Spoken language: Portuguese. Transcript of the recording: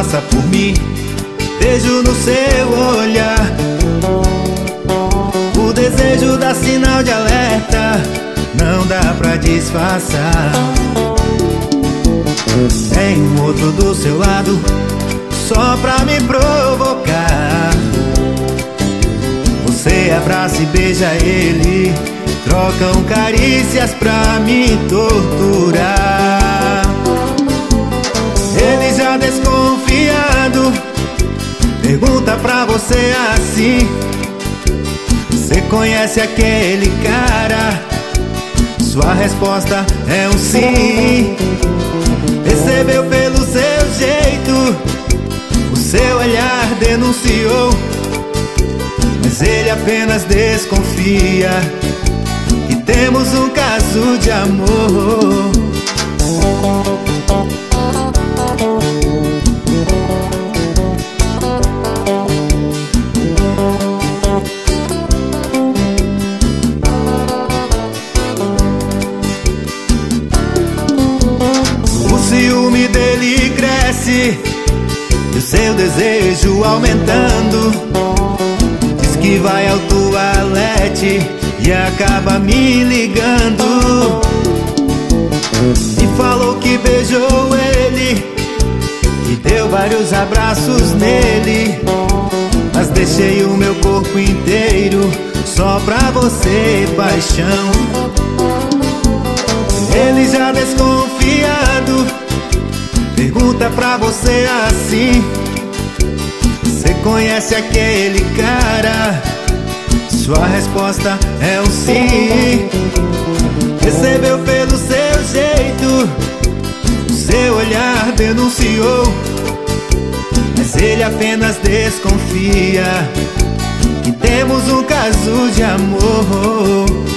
passa por mim. Vejo no seu olhar o desejo dá sinal de alerta. Não dá pra disfarçar. Tem um outro do seu lado, só pra me provocar. Você abraça e beija ele, trocam carícias pra me torturar. Você assim: Você conhece aquele cara? Sua resposta é um sim. Percebeu pelo seu jeito, o seu olhar denunciou. Mas ele apenas desconfia que temos um caso de amor. Cresce e seu desejo aumentando. Diz que vai ao toalete e acaba me ligando. E falou que beijou ele e deu vários abraços nele. Mas deixei o meu corpo inteiro só pra você, paixão. Ele já desconfiado Pergunta pra você assim. Você conhece aquele cara? Sua resposta é um sim. Percebeu pelo seu jeito O seu olhar denunciou. Mas ele apenas desconfia Que temos um caso de amor